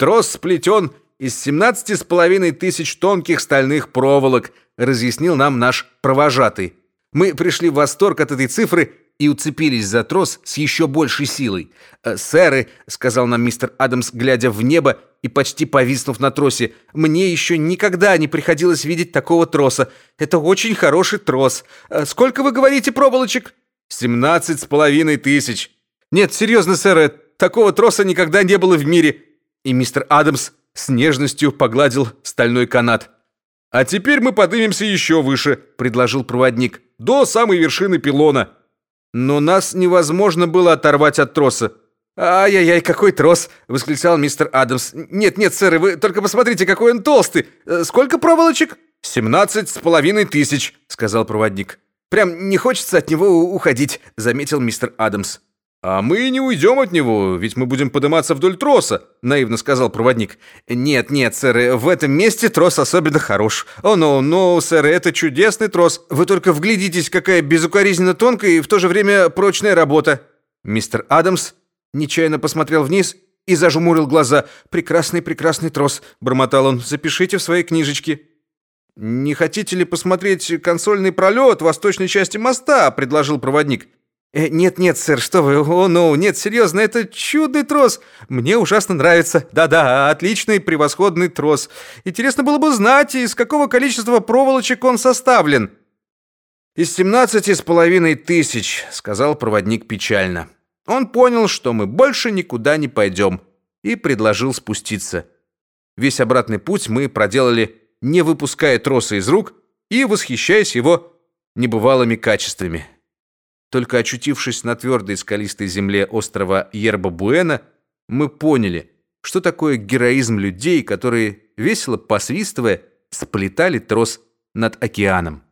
Трос сплетен из 17 с половиной тысяч тонких стальных проволок, разъяснил нам наш провожатый. Мы пришли в восторг от этой цифры и уцепились за трос с еще большей силой. «Э, «Сэры», — сказал нам мистер Адамс, глядя в небо и почти повиснув на тросе, «мне еще никогда не приходилось видеть такого троса. Это очень хороший трос. Э, сколько вы говорите проволочек?» «Семнадцать с половиной тысяч». «Нет, серьезно, сэры, такого троса никогда не было в мире». И мистер Адамс с нежностью погладил стальной канат. «А теперь мы поднимемся еще выше», — предложил проводник, «до самой вершины пилона». Но нас невозможно было оторвать от троса. «Ай-яй-яй, какой трос!» — восклицал мистер Адамс. «Нет, нет, сэр, вы только посмотрите, какой он толстый! Э, сколько проволочек?» «Семнадцать с половиной тысяч», — сказал проводник. «Прям не хочется от него уходить», — заметил мистер Адамс. «А мы не уйдем от него, ведь мы будем подниматься вдоль троса», — наивно сказал проводник. «Нет, нет, сэр, в этом месте трос особенно хорош. О, ну, ну, сэр, это чудесный трос. Вы только вглядитесь, какая безукоризненно тонкая и в то же время прочная работа». Мистер Адамс нечаянно посмотрел вниз и зажмурил глаза. «Прекрасный, прекрасный трос», — бормотал он. «Запишите в своей книжечке». «Не хотите ли посмотреть консольный пролет восточной части моста?» — предложил проводник. Э, нет, нет, сэр, что вы? О, ну, нет, серьезно, это чудный трос. Мне ужасно нравится. Да-да, отличный, превосходный трос. Интересно было бы знать, из какого количества проволочек он составлен. Из семнадцати с половиной тысяч, сказал проводник печально. Он понял, что мы больше никуда не пойдем, и предложил спуститься. Весь обратный путь мы проделали, не выпуская троса из рук и восхищаясь его небывалыми качествами. Только очутившись на твердой скалистой земле острова Ерба-Буэна, мы поняли, что такое героизм людей, которые, весело посвистывая, сплетали трос над океаном.